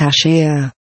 cashier.